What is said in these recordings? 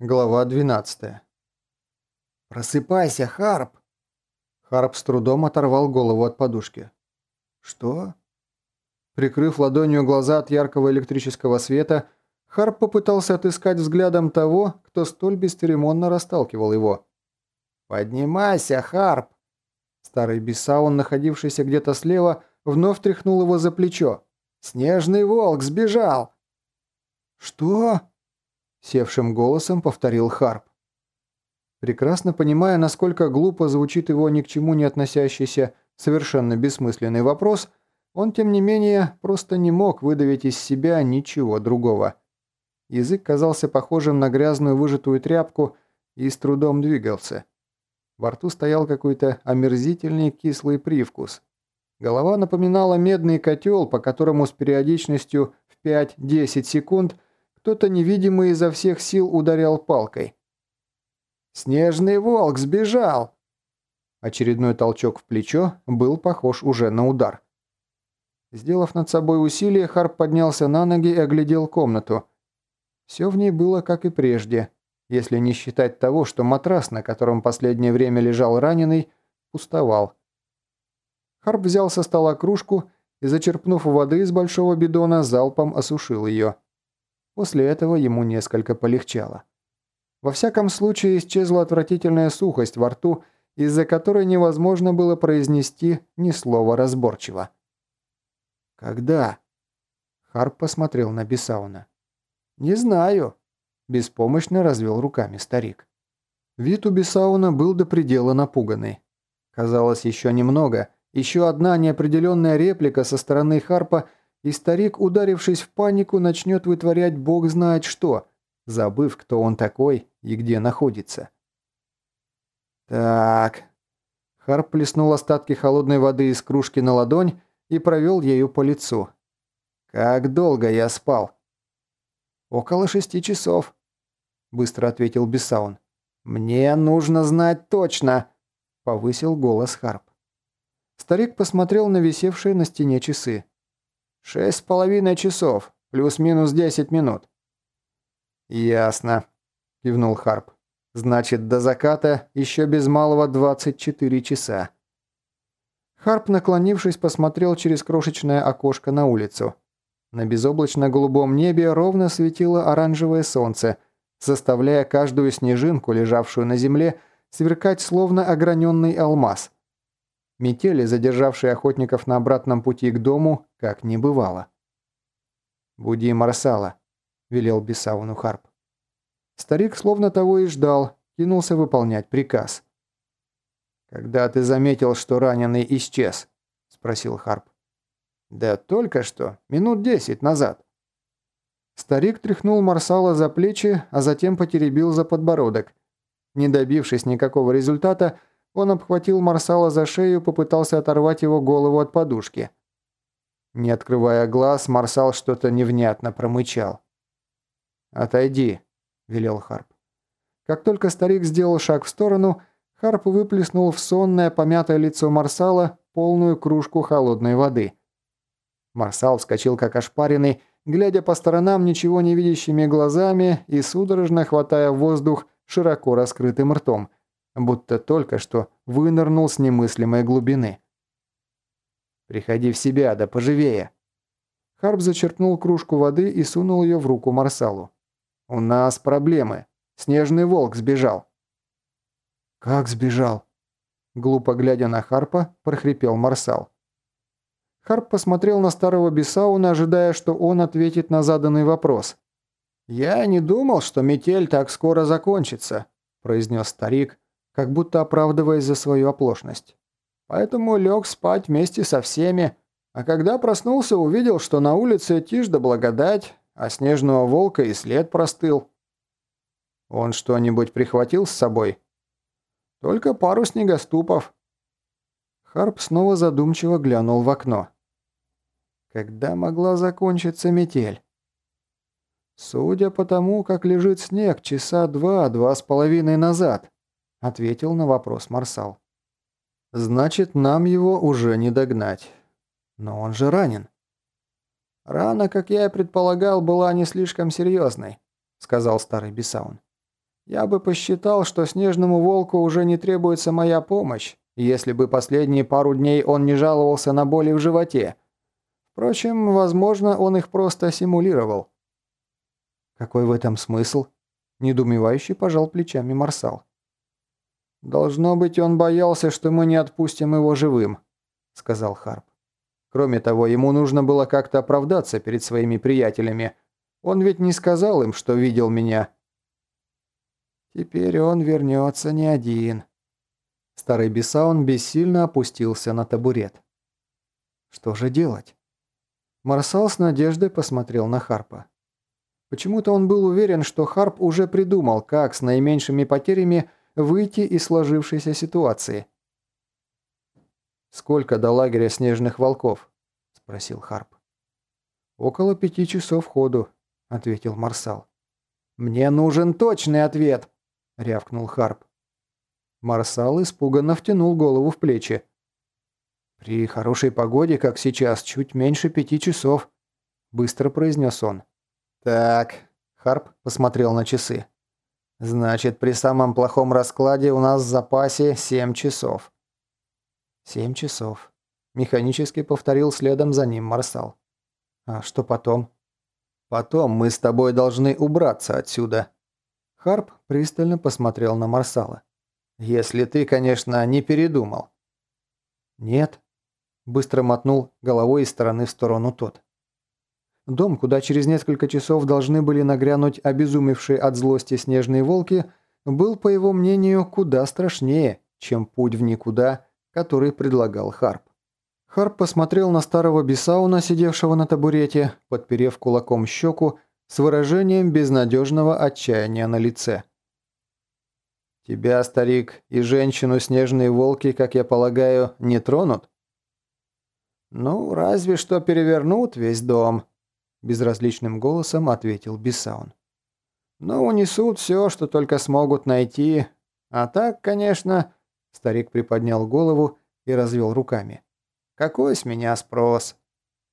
Глава 12. «Просыпайся, Харп!» Харп с трудом оторвал голову от подушки. «Что?» Прикрыв ладонью глаза от яркого электрического света, Харп попытался отыскать взглядом того, кто столь бесцеремонно расталкивал его. «Поднимайся, Харп!» Старый Бесаун, находившийся где-то слева, вновь тряхнул его за плечо. «Снежный волк сбежал!» «Что?» Севшим голосом повторил Харп. Прекрасно понимая, насколько глупо звучит его ни к чему не относящийся, совершенно бессмысленный вопрос, он, тем не менее, просто не мог выдавить из себя ничего другого. Язык казался похожим на грязную выжатую тряпку и с трудом двигался. Во рту стоял какой-то омерзительный кислый привкус. Голова напоминала медный котел, по которому с периодичностью в 5-10 секунд кто-то невидимый изо всех сил ударял палкой. «Снежный волк сбежал!» Очередной толчок в плечо был похож уже на удар. Сделав над собой усилие, Харп поднялся на ноги и оглядел комнату. Все в ней было как и прежде, если не считать того, что матрас, на котором последнее время лежал раненый, пустовал. Харп взял со стола кружку и, зачерпнув воды из большого бидона, залпом осушил ее. После этого ему несколько полегчало. Во всяком случае, исчезла отвратительная сухость во рту, из-за которой невозможно было произнести ни слова разборчиво. «Когда?» Харп посмотрел на Бесауна. «Не знаю», – беспомощно развел руками старик. Вид у Бесауна был до предела напуганный. Казалось, еще немного, еще одна неопределенная реплика со стороны Харпа – и старик, ударившись в панику, начнет вытворять бог знает что, забыв, кто он такой и где находится. «Так...» Харп плеснул остатки холодной воды из кружки на ладонь и провел ею по лицу. «Как долго я спал?» «Около шести часов», — быстро ответил Бесаун. «Мне нужно знать точно», — повысил голос Харп. Старик посмотрел на висевшие на стене часы. «Шесть с половиной часов, плюс-минус десять минут». «Ясно», – кивнул Харп. «Значит, до заката еще без малого 24 часа». Харп, наклонившись, посмотрел через крошечное окошко на улицу. На безоблачно-голубом небе ровно светило оранжевое солнце, заставляя каждую снежинку, лежавшую на земле, сверкать словно ограненный алмаз. Метели, задержавшие охотников на обратном пути к дому, как не бывало. «Буди Марсала», – велел Бесауну Харп. Старик словно того и ждал, кинулся выполнять приказ. «Когда ты заметил, что раненый исчез?» – спросил Харп. «Да только что, минут десять назад». Старик тряхнул Марсала за плечи, а затем потеребил за подбородок. Не добившись никакого результата, он обхватил Марсала за шею попытался оторвать его голову от подушки. Не открывая глаз, Марсал что-то невнятно промычал. «Отойди», – велел Харп. Как только старик сделал шаг в сторону, Харп выплеснул в сонное помятое лицо Марсала полную кружку холодной воды. Марсал вскочил как ошпаренный, глядя по сторонам ничего не видящими глазами и судорожно хватая воздух широко раскрытым ртом – будто только что вынырнул с немыслимой глубины. «Приходи в себя, да поживее!» Харп зачерпнул кружку воды и сунул ее в руку Марсалу. «У нас проблемы. Снежный волк сбежал». «Как сбежал?» Глупо глядя на Харпа, прохрипел Марсал. Харп посмотрел на старого Бесауна, ожидая, что он ответит на заданный вопрос. «Я не думал, что метель так скоро закончится», – произнес старик, как будто оправдываясь за свою оплошность. Поэтому лег спать вместе со всеми, а когда проснулся, увидел, что на улице тишь да благодать, а снежного волка и след простыл. Он что-нибудь прихватил с собой? Только пару снегоступов. Харп снова задумчиво глянул в окно. Когда могла закончиться метель? Судя по тому, как лежит снег часа два-два с половиной назад, ответил на вопрос Марсал. «Значит, нам его уже не догнать. Но он же ранен». «Рана, как я и предполагал, была не слишком серьезной», — сказал старый Бесаун. Я бы посчитал, что снежному волку уже не требуется моя помощь, если бы последние пару дней он не жаловался на боли в животе. Впрочем, возможно, он их просто симулировал. Какой в этом смысл? Недумевающий пожал плечами Марсал. «Должно быть, он боялся, что мы не отпустим его живым», — сказал Харп. «Кроме того, ему нужно было как-то оправдаться перед своими приятелями. Он ведь не сказал им, что видел меня». «Теперь он вернется не один». Старый Бесаун бессильно опустился на табурет. «Что же делать?» Марсал с надеждой посмотрел на Харпа. Почему-то он был уверен, что Харп уже придумал, как с наименьшими потерями выйти из сложившейся ситуации. «Сколько до лагеря снежных волков?» – спросил Харп. «Около пяти часов ходу», – ответил Марсал. «Мне нужен точный ответ!» – рявкнул Харп. Марсал испуганно втянул голову в плечи. «При хорошей погоде, как сейчас, чуть меньше пяти часов», – быстро произнес он. «Так», – Харп посмотрел на часы. «Значит, при самом плохом раскладе у нас в запасе семь часов». «Семь часов», – механически повторил следом за ним Марсал. «А что потом?» «Потом мы с тобой должны убраться отсюда». Харп пристально посмотрел на Марсала. «Если ты, конечно, не передумал». «Нет», Быстро мотнул головой из стороны в сторону тот. Дом, куда через несколько часов должны были нагрянуть обезумевшие от злости снежные волки, был, по его мнению, куда страшнее, чем путь в никуда, который предлагал Харп. Харп посмотрел на старого Бесауна, сидевшего на табурете, подперев кулаком щеку, с выражением безнадежного отчаяния на лице. «Тебя, старик, и женщину снежные волки, как я полагаю, не тронут?» «Ну, разве что перевернут весь дом», – безразличным голосом ответил Бисаун. «Но унесут все, что только смогут найти. А так, конечно...» – старик приподнял голову и развел руками. «Какой с меня спрос?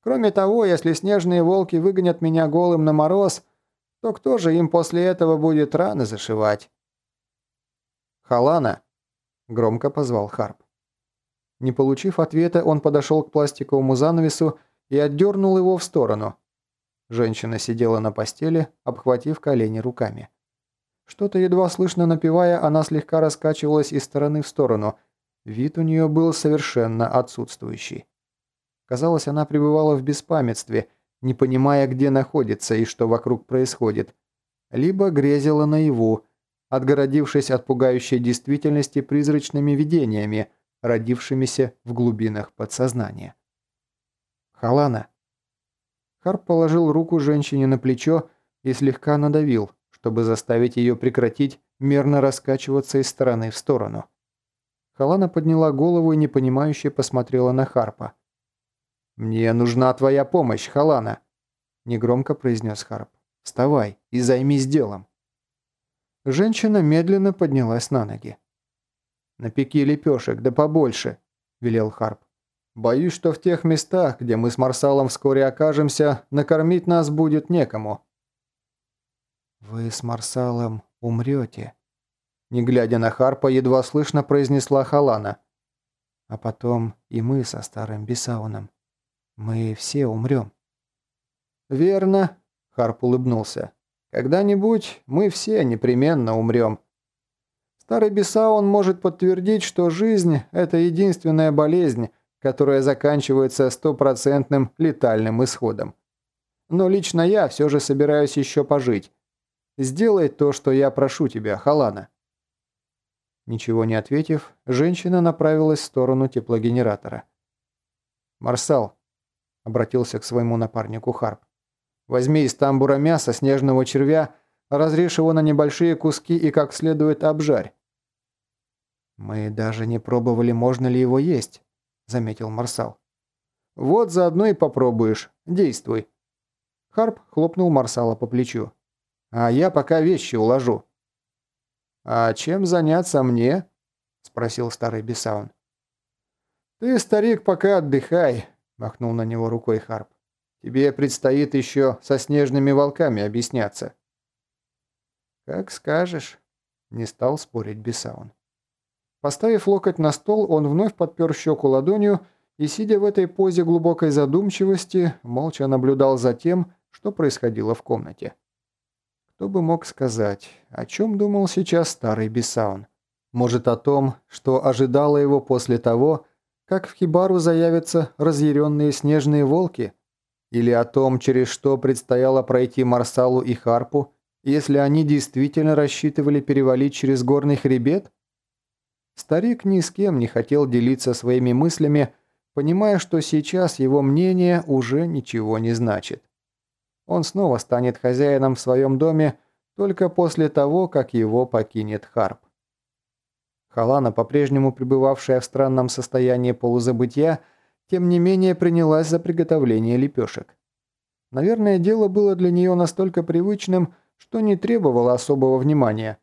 Кроме того, если снежные волки выгонят меня голым на мороз, то кто же им после этого будет раны зашивать?» «Халана!» – громко позвал Харп. Не получив ответа, он подошел к пластиковому занавесу и отдернул его в сторону. Женщина сидела на постели, обхватив колени руками. Что-то едва слышно напевая, она слегка раскачивалась из стороны в сторону. Вид у нее был совершенно отсутствующий. Казалось, она пребывала в беспамятстве, не понимая, где находится и что вокруг происходит. Либо грезила наяву, отгородившись от пугающей действительности призрачными видениями – родившимися в глубинах подсознания. «Халана!» Харп положил руку женщине на плечо и слегка надавил, чтобы заставить ее прекратить мерно раскачиваться из стороны в сторону. Халана подняла голову и непонимающе посмотрела на Харпа. «Мне нужна твоя помощь, Халана!» – негромко произнес Харп. «Вставай и займись делом!» Женщина медленно поднялась на ноги. «Напеки лепешек, да побольше», – велел Харп. «Боюсь, что в тех местах, где мы с Марсалом вскоре окажемся, накормить нас будет некому». «Вы с Марсалом умрете», – не глядя на Харпа, едва слышно произнесла Халана. «А потом и мы со старым Бесауном. Мы все умрем». «Верно», – Харп улыбнулся. «Когда-нибудь мы все непременно умрем». Старый Бесаун может подтвердить, что жизнь – это единственная болезнь, которая заканчивается стопроцентным летальным исходом. Но лично я все же собираюсь еще пожить. Сделай то, что я прошу тебя, Халана». Ничего не ответив, женщина направилась в сторону теплогенератора. «Марсал», – обратился к своему напарнику Харп, – «возьми из тамбура мяса снежного червя, разрежь его на небольшие куски и как следует обжарь. «Мы даже не пробовали, можно ли его есть», – заметил Марсал. «Вот заодно и попробуешь. Действуй». Харп хлопнул Марсала по плечу. «А я пока вещи уложу». «А чем заняться мне?» – спросил старый Бесаун. «Ты, старик, пока отдыхай», – махнул на него рукой Харп. «Тебе предстоит еще со снежными волками объясняться». «Как скажешь», Не стал спорить Бесаун. Поставив локоть на стол, он вновь подпер щеку ладонью и, сидя в этой позе глубокой задумчивости, молча наблюдал за тем, что происходило в комнате. Кто бы мог сказать, о чем думал сейчас старый Бесаун? Может, о том, что ожидало его после того, как в Хибару заявятся разъяренные снежные волки? Или о том, через что предстояло пройти Марсалу и Харпу, если они действительно рассчитывали перевалить через горный хребет? Старик ни с кем не хотел делиться своими мыслями, понимая, что сейчас его мнение уже ничего не значит. Он снова станет хозяином в своем доме только после того, как его покинет Харп. Халана, по-прежнему пребывавшая в странном состоянии полузабытия, тем не менее принялась за приготовление лепешек. Наверное, дело было для нее настолько привычным, что не требовало особого внимания.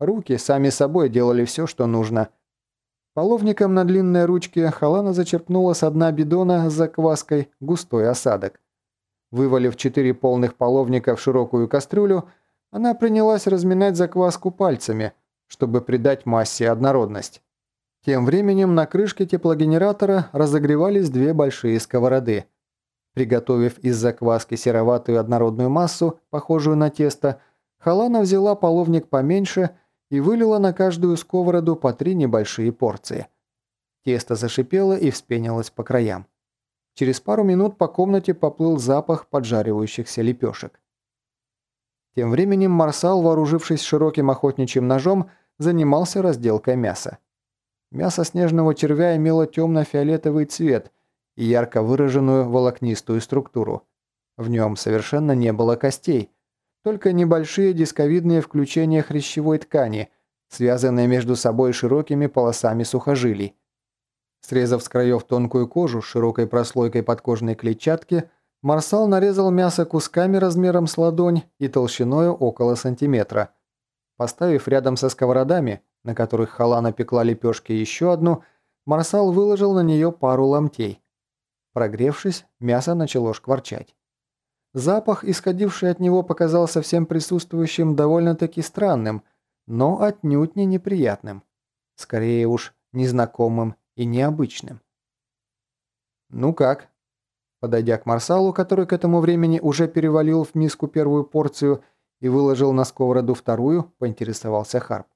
Руки сами собой делали все, что нужно. Половником на длинной ручке Халана зачерпнула с дна бидона с закваской густой осадок. Вывалив четыре полных половника в широкую кастрюлю, она принялась разминать закваску пальцами, чтобы придать массе однородность. Тем временем на крышке теплогенератора разогревались две большие сковороды. Приготовив из закваски сероватую однородную массу, похожую на тесто, Халана взяла половник поменьше и вылила на каждую сковороду по три небольшие порции. Тесто зашипело и вспенилось по краям. Через пару минут по комнате поплыл запах поджаривающихся лепешек. Тем временем Марсал, вооружившись широким охотничьим ножом, занимался разделкой мяса. Мясо снежного червя имело темно-фиолетовый цвет и ярко выраженную волокнистую структуру. В нем совершенно не было костей, только небольшие дисковидные включения хрящевой ткани, связанные между собой широкими полосами сухожилий. Срезав с краев тонкую кожу широкой прослойкой подкожной клетчатки, Марсал нарезал мясо кусками размером с ладонь и толщиною около сантиметра. Поставив рядом со сковородами, на которых Халана пекла лепешки еще одну, Марсал выложил на нее пару ломтей. Прогревшись, мясо начало шкварчать. Запах, исходивший от него, показался всем присутствующим довольно-таки странным, но отнюдь не неприятным. Скорее уж, незнакомым и необычным. «Ну как?» Подойдя к Марсалу, который к этому времени уже перевалил в миску первую порцию и выложил на сковороду вторую, поинтересовался Харп.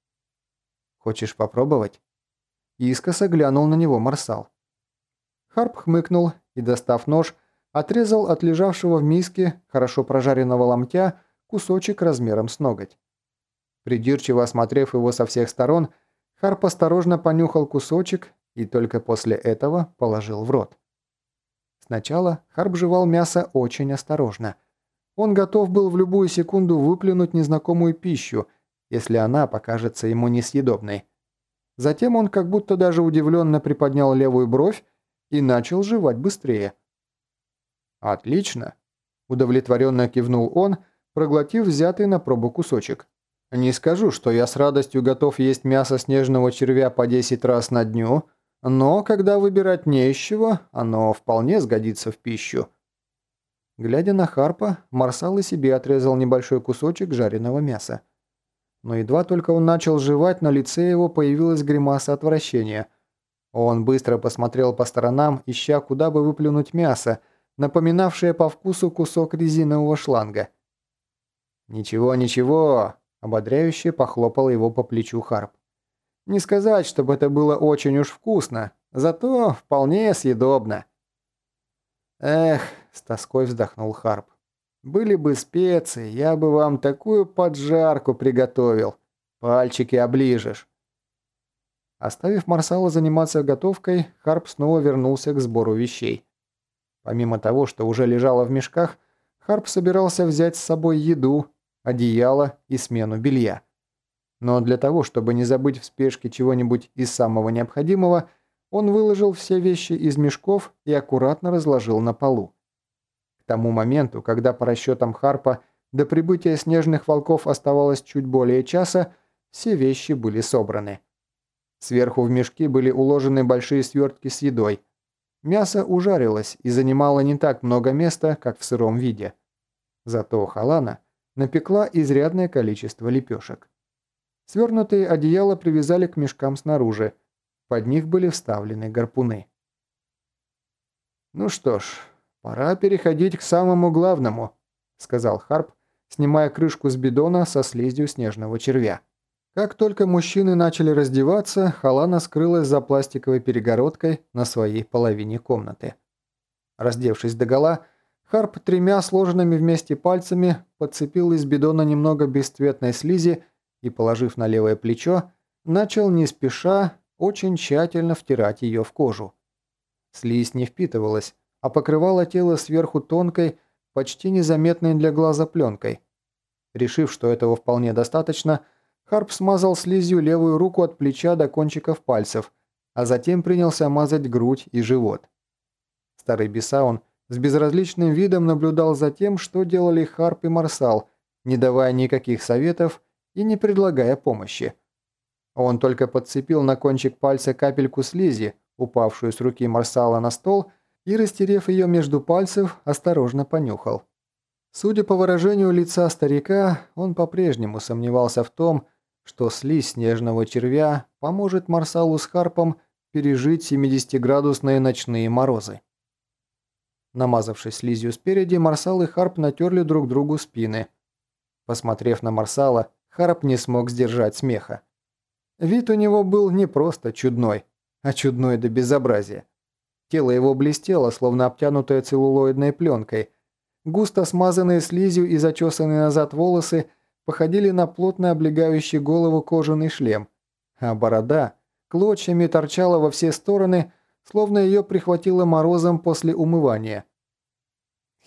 «Хочешь попробовать?» Искоса глянул на него Марсал. Харп хмыкнул и, достав нож, отрезал от лежавшего в миске хорошо прожаренного ломтя кусочек размером с ноготь. Придирчиво осмотрев его со всех сторон, Харп осторожно понюхал кусочек и только после этого положил в рот. Сначала Харп жевал мясо очень осторожно. Он готов был в любую секунду выплюнуть незнакомую пищу, если она покажется ему несъедобной. Затем он как будто даже удивленно приподнял левую бровь и начал жевать быстрее. «Отлично!» – удовлетворенно кивнул он, проглотив взятый на пробу кусочек. «Не скажу, что я с радостью готов есть мясо снежного червя по 10 раз на дню, но когда выбирать не из чего, оно вполне сгодится в пищу. Глядя на Харпа, Марсал и себе отрезал небольшой кусочек жареного мяса. Но едва только он начал жевать, на лице его появилась гримаса отвращения. Он быстро посмотрел по сторонам, ища, куда бы выплюнуть мясо, напоминавшее по вкусу кусок резинового шланга. «Ничего, ничего», – ободряюще похлопал его по плечу Харп. Не сказать, чтобы это было очень уж вкусно, зато вполне съедобно. Эх, с тоской вздохнул Харп. Были бы специи, я бы вам такую поджарку приготовил. Пальчики оближешь. Оставив Марсала заниматься готовкой, Харп снова вернулся к сбору вещей. Помимо того, что уже лежало в мешках, Харп собирался взять с собой еду, одеяло и смену белья. Но для того, чтобы не забыть в спешке чего-нибудь из самого необходимого, он выложил все вещи из мешков и аккуратно разложил на полу. К тому моменту, когда по расчетам Харпа до прибытия снежных волков оставалось чуть более часа, все вещи были собраны. Сверху в мешки были уложены большие свертки с едой. Мясо ужарилось и занимало не так много места, как в сыром виде. Зато Халана напекла изрядное количество лепешек. Свернутые одеяла привязали к мешкам снаружи. Под них были вставлены гарпуны. «Ну что ж, пора переходить к самому главному», — сказал Харп, снимая крышку с бидона со слизью снежного червя. Как только мужчины начали раздеваться, Халана скрылась за пластиковой перегородкой на своей половине комнаты. Раздевшись догола, Харп тремя сложенными вместе пальцами подцепил из бидона немного бесцветной слизи и, положив на левое плечо, начал не спеша очень тщательно втирать ее в кожу. Слизь не впитывалась, а покрывала тело сверху тонкой, почти незаметной для глаза пленкой. Решив, что этого вполне достаточно, Харп смазал слизью левую руку от плеча до кончиков пальцев, а затем принялся мазать грудь и живот. Старый Бесаун с безразличным видом наблюдал за тем, что делали Харп и Марсал, не давая никаких советов и не предлагая помощи. Он только подцепил на кончик пальца капельку слизи, упавшую с руки Марсала на стол, и, растерев ее между пальцев, осторожно понюхал. Судя по выражению лица старика, он по-прежнему сомневался в том, что слизь снежного червя поможет Марсалу с Харпом пережить 70-градусные ночные морозы. Намазавшись слизью спереди, Марсал и Харп натерли друг другу спины. Посмотрев на Марсала, Харп не смог сдержать смеха. Вид у него был не просто чудной, а чудной до безобразия. Тело его блестело, словно обтянутое целлулоидной пленкой. Густо смазанные слизью и зачесанные назад волосы походили на плотно облегающий голову кожаный шлем, а борода клочьями торчала во все стороны, словно ее прихватило морозом после умывания.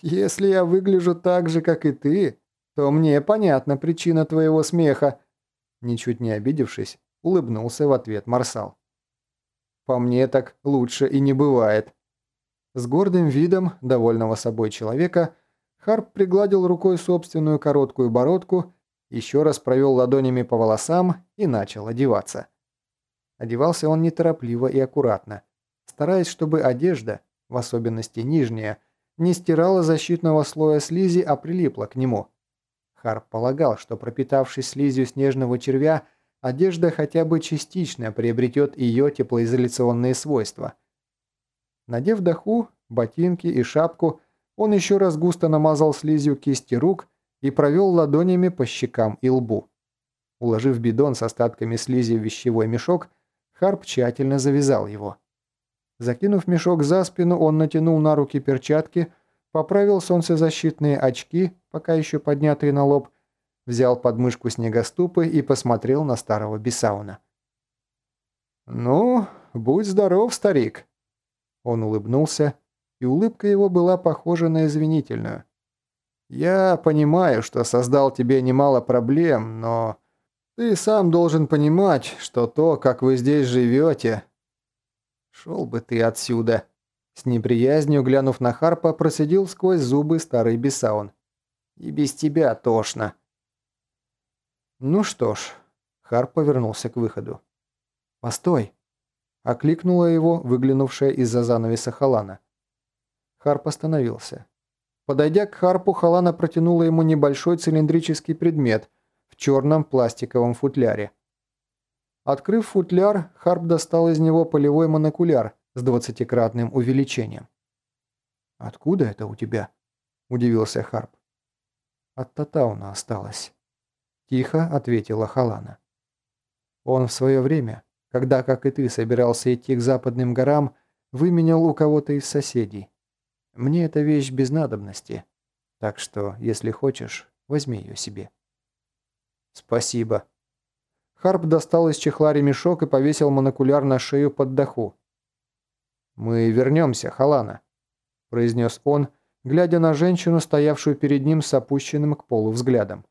«Если я выгляжу так же, как и ты, то мне понятна причина твоего смеха», ничуть не обидевшись, улыбнулся в ответ Марсал. «По мне так лучше и не бывает». С гордым видом довольного собой человека Харп пригладил рукой собственную короткую бородку, еще раз провел ладонями по волосам и начал одеваться. Одевался он неторопливо и аккуратно, стараясь, чтобы одежда, в особенности нижняя, не стирала защитного слоя слизи, а прилипла к нему. Харп полагал, что пропитавшись слизью снежного червя, одежда хотя бы частично приобретет ее теплоизоляционные свойства. Надев даху, ботинки и шапку, он еще раз густо намазал слизью кисти рук и провел ладонями по щекам и лбу. Уложив бидон с остатками слизи в вещевой мешок, Харп тщательно завязал его. Закинув мешок за спину, он натянул на руки перчатки, поправил солнцезащитные очки, пока еще поднятые на лоб, взял подмышку снегоступы и посмотрел на старого Бесауна. «Ну, будь здоров, старик!» Он улыбнулся, и улыбка его была похожа на извинительную. «Я понимаю, что создал тебе немало проблем, но ты сам должен понимать, что то, как вы здесь живете...» «Шел бы ты отсюда!» С неприязнью, глянув на Харпа, процедил сквозь зубы старый Бесаун. «И без тебя тошно». «Ну что ж», — Харп повернулся к выходу. «Постой!» — окликнула его, выглянувшая из-за занавеса Халана. Харп остановился. Подойдя к Харпу, Халана протянула ему небольшой цилиндрический предмет в черном пластиковом футляре. Открыв футляр, Харп достал из него полевой монокуляр с двадцатикратным увеличением. «Откуда это у тебя?» – удивился Харп. «От Татауна осталось», – тихо ответила Халана. «Он в свое время, когда, как и ты, собирался идти к западным горам, выменял у кого-то из соседей. Мне эта вещь без надобности, так что, если хочешь, возьми ее себе». «Спасибо». Харп достал из чехла ремешок и повесил монокуляр на шею под даху. «Мы вернемся, Халана», – произнес он, глядя на женщину, стоявшую перед ним с опущенным к полу взглядом.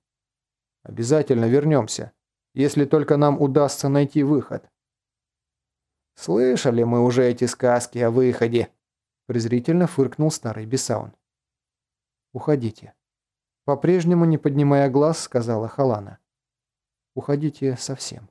«Обязательно вернемся, если только нам удастся найти выход». «Слышали мы уже эти сказки о выходе», презрительно фыркнул старый Бесаун. «Уходите». По-прежнему, не поднимая глаз, сказала Халана. «Уходите совсем».